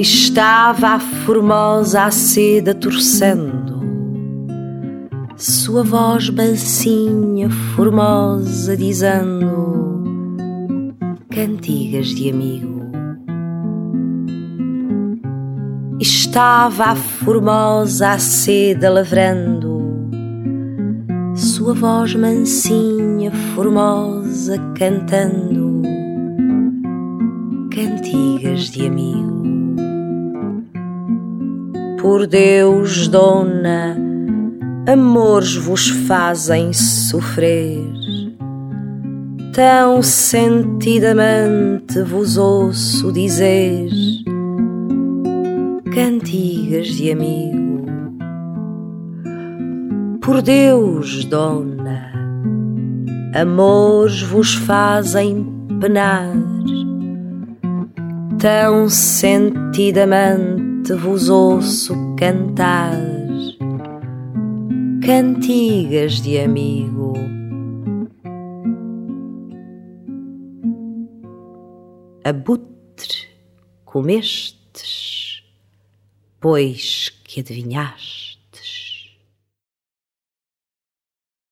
Estava a formosa a seda torcendo, sua voz mansinha, formosa, dizendo cantigas de amigo. Estava a formosa a seda lavrando, sua voz mansinha, formosa, cantando cantigas de amigo. Por Deus, dona, amores vos fazem sofrer. Tão sentidamente vos ouço dizer cantigas de amigo. Por Deus, dona, amores vos fazem penar. Tão sentidamente te vos ouço cantar cantigas de amigo. Abutre comestes, pois que adivinhas?